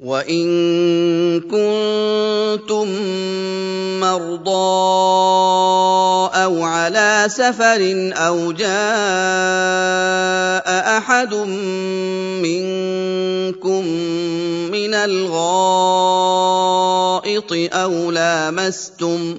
وإن كنتم مرضى أو على سفر أو جاء أحد منكم من الغائط أو لامستم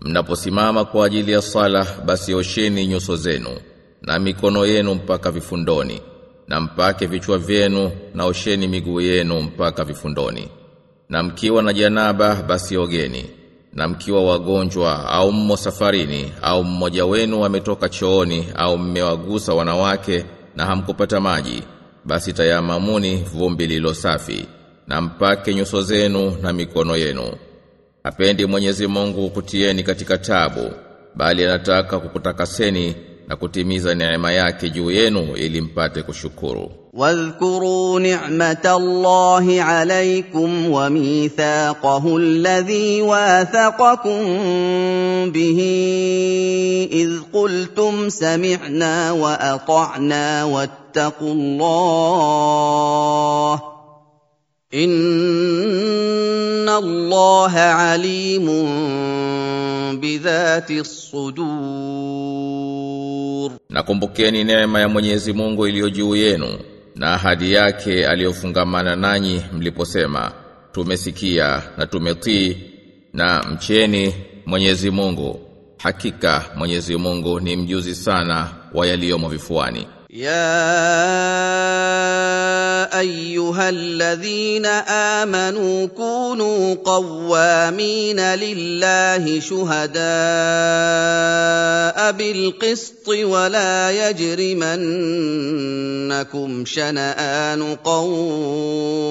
Mnaposimama kwa ajili ya sala basi osheni nyuso zenu na mikono yenu mpaka vifundoni na mpake vichwa vyenu na osheni miguu yenu mpaka vifundoni. Na mkiwa na janaba basi ogeni. Na mkiwa wagonjwa au mmo safarini au mmoja wenu ametoka chooni au mmewagusa wanawake na hamkupata maji basi tayamamuni vumbi lilo safi na mpake nyuso zenu na mikono yenu Hapendi Mwenyezi Mungu kutieni katika tabu, bali anataka kukutakaseni na kutimiza neema yake juu yenu ili mpate kushukuru. واذكروا نعمة الله عليكم وميثاقه الذي واثقكم به إذ قلتم سمعنا وأطعنا واتقوا الله إن الله عليم بذات الصدور Nakumbukeni neema ya Mwenyezi Mungu iliyo juu yenu na ahadi yake aliyofungamana nanyi mliposema tumesikia na tumetii na mcheni Mwenyezi Mungu hakika Mwenyezi Mungu ni mjuzi sana wa yaliyomo vifuani يا ايها الذين امنوا كونوا قوامين لله شهداء بالقسط ولا يجرمنكم شنآن قوم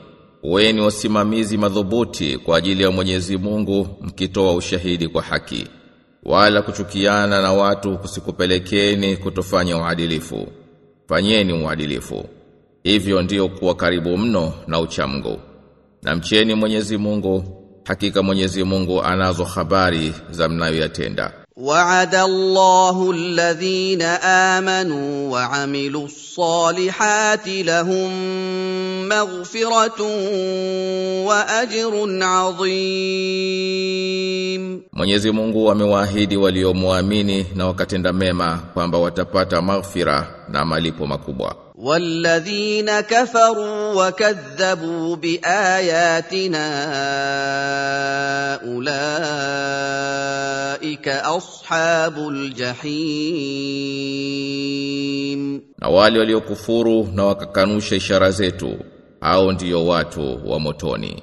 Weni wasimamizi madhubuti kwa ajili ya Mwenyezi Mungu mkitoa ushahidi kwa haki. Wala kuchukiana na watu kusikupelekeni kutofanya uadilifu. Fanyeni uadilifu. Hivyo ndiyo kuwa karibu mno na uchamgu. Na mcheni Mwenyezi Mungu. Hakika Mwenyezi Mungu anazo habari za mnayoyatenda وعد الله الذين امنوا وعملوا الصالحات لهم مغفره واجر عظيم Mwenyezi Mungu amewaahidi waliomwamini na wakatenda mema kwamba watapata maghfira na malipo makubwa والذين كفروا وكذبوا باياتنا اولئك اصحاب الجحيم na wale waliokufuru na wakakanusha ishara zetu au ndiyo watu wa motoni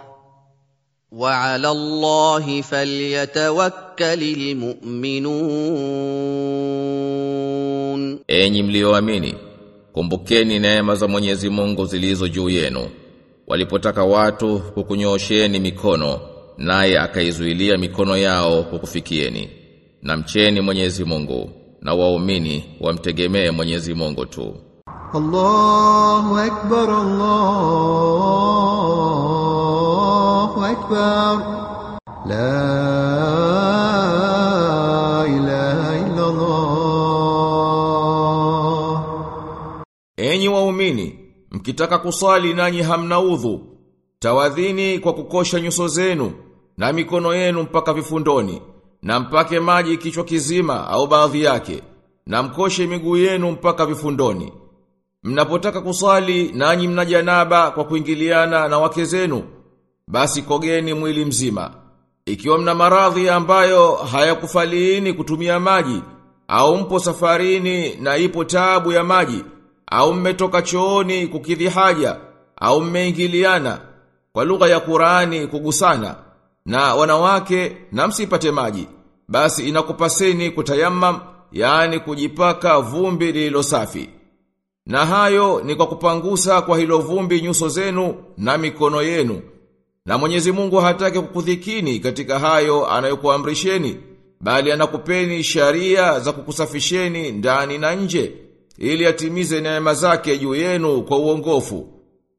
وعلى الله فليتوكل المؤمنون Enyi mlioamini kumbukeni neema za Mwenyezi Mungu zilizo juu yenu walipotaka watu kukunyoosheni mikono naye akaizuilia mikono yao kukufikieni na mcheni Mwenyezi Mungu na waumini wamtegemee Mwenyezi Mungu tu الله أكبر الله أكبر لا إله إلا الله Enyi waumini, mkitaka kusali nanyi hamna udhu, tawadhini kwa kukosha nyuso zenu na mikono yenu mpaka vifundoni, na mpake maji kichwa kizima au baadhi yake, na mkoshe miguu yenu mpaka vifundoni. Mnapotaka kusali nanyi mna janaba kwa kuingiliana na wake zenu, basi kogeni mwili mzima. Ikiwa mna maradhi ambayo hayakufaliini kutumia maji, au mpo safarini na ipo taabu ya maji, au mmetoka chooni kukidhi haja, au mmeingiliana, kwa lugha ya Qurani kugusana, na wanawake na msipate maji, basi inakupaseni kutayamam, yani kujipaka vumbi lililo safi. Na hayo ni kwa kupangusa kwa hilo vumbi nyuso zenu na mikono yenu. Na Mwenyezi Mungu hataki kukudhikini katika hayo anayokuamrisheni, bali anakupeni sharia za kukusafisheni ndani na nje, ili atimize neema zake juu yenu kwa uongofu,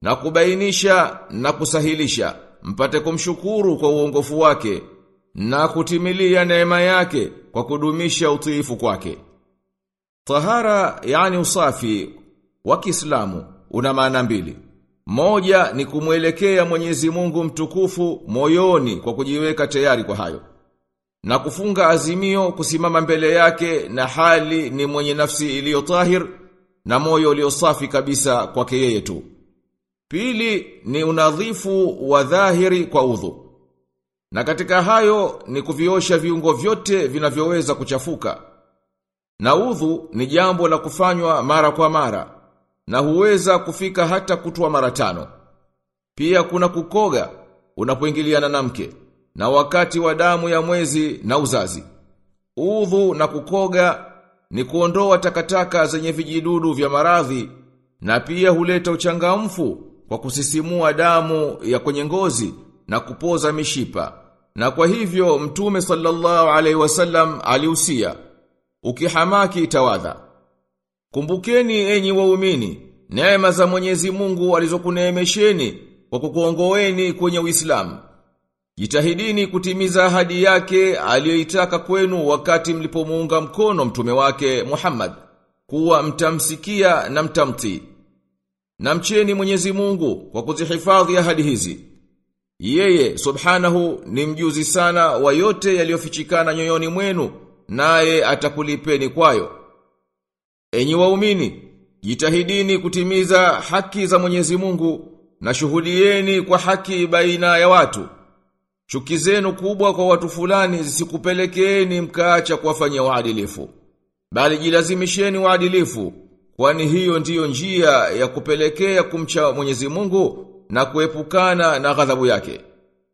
na kubainisha na kusahilisha, mpate kumshukuru kwa uongofu wake, na kutimilia neema yake kwa kudumisha utiifu kwake. Tahara yani usafi wa Kiislamu una maana mbili. Moja ni kumwelekea Mwenyezi Mungu mtukufu moyoni kwa kujiweka tayari kwa hayo. Na kufunga azimio kusimama mbele yake na hali ni mwenye nafsi iliyo tahir na moyo ulio safi kabisa kwake yeye tu. Pili ni unadhifu wa dhahiri kwa udhu. Na katika hayo ni kuviosha viungo vyote vinavyoweza kuchafuka. Na udhu ni jambo la kufanywa mara kwa mara na huweza kufika hata kutwa mara tano. Pia kuna kukoga unapoingiliana na mke na wakati wa damu ya mwezi na uzazi. Udhu na kukoga ni kuondoa takataka zenye vijidudu vya maradhi na pia huleta uchangamfu kwa kusisimua damu ya kwenye ngozi na kupoza mishipa. Na kwa hivyo Mtume sallallahu alaihi wasallam aliusia ukihamaki tawadha. Kumbukeni enyi waumini, neema za Mwenyezi Mungu alizokuneemesheni kwa kukuongoeni kwenye Uislamu. Jitahidini kutimiza ahadi yake aliyoitaka kwenu wakati mlipomuunga mkono mtume wake Muhammad kuwa mtamsikia na mtamtii. Na mcheni Mwenyezi Mungu kwa kuzihifadhi ahadi hizi. Yeye subhanahu ni mjuzi sana wa yote yaliyofichikana nyoyoni mwenu naye atakulipeni kwayo. Enyi waumini, jitahidini kutimiza haki za Mwenyezi Mungu na shuhudieni kwa haki baina ya watu. Chuki zenu kubwa kwa watu fulani zisikupelekeeni mkaacha kuwafanyia uadilifu. Bali jilazimisheni uadilifu, kwani hiyo ndiyo njia ya kupelekea kumcha Mwenyezi Mungu na kuepukana na ghadhabu yake.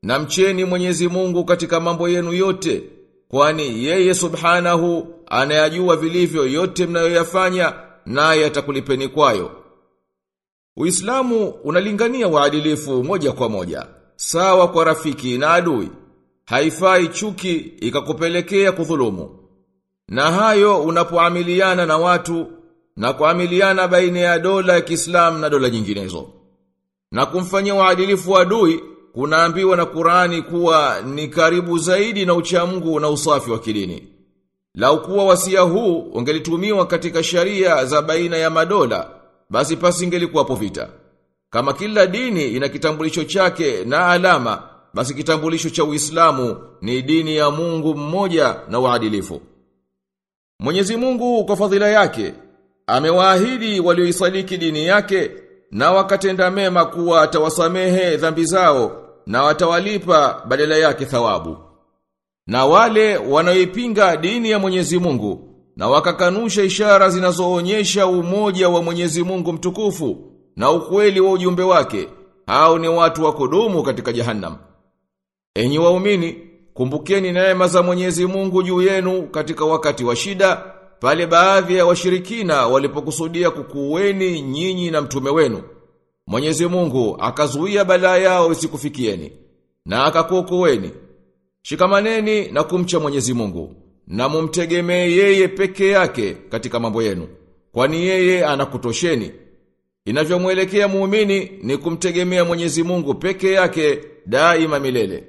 Na mcheni Mwenyezi Mungu katika mambo yenu yote, kwani yeye subhanahu anayajua vilivyo yote mnayoyafanya naye atakulipeni kwayo. Uislamu unalingania waadilifu moja kwa moja, sawa kwa rafiki na adui. Haifai chuki ikakupelekea kudhulumu. Na hayo unapoamiliana na watu na kuamiliana baina ya dola ya Kiislamu na dola nyinginezo. Na kumfanyia waadilifu adui kunaambiwa na Qurani kuwa ni karibu zaidi na uchamungu na usafi wa kidini. Lau kuwa wasia huu ungelitumiwa katika sharia za baina ya madola, basi pasi ingelikuwa vita. Kama kila dini ina kitambulisho chake na alama, basi kitambulisho cha Uislamu ni dini ya Mungu mmoja na uadilifu. Mwenyezi Mungu kwa fadhila yake amewaahidi walioisaliki dini yake na wakatenda mema kuwa atawasamehe dhambi zao na watawalipa badala yake thawabu. Na wale wanaoipinga dini ya Mwenyezi Mungu na wakakanusha ishara zinazoonyesha umoja wa Mwenyezi Mungu mtukufu na ukweli wa ujumbe wake, hao ni watu wa kudumu katika jahannam. Enyi waumini, kumbukeni neema za Mwenyezi Mungu juu yenu katika wakati wa shida, pale baadhi ya washirikina walipokusudia kukuweni nyinyi na mtume wenu. Mwenyezi Mungu akazuia balaa yao isikufikieni na akakuokoeni. Shikamaneni na kumcha Mwenyezi Mungu na mumtegemee yeye peke yake katika mambo yenu, kwani yeye anakutosheni. Inavyomwelekea muumini ni kumtegemea Mwenyezi Mungu peke yake daima milele.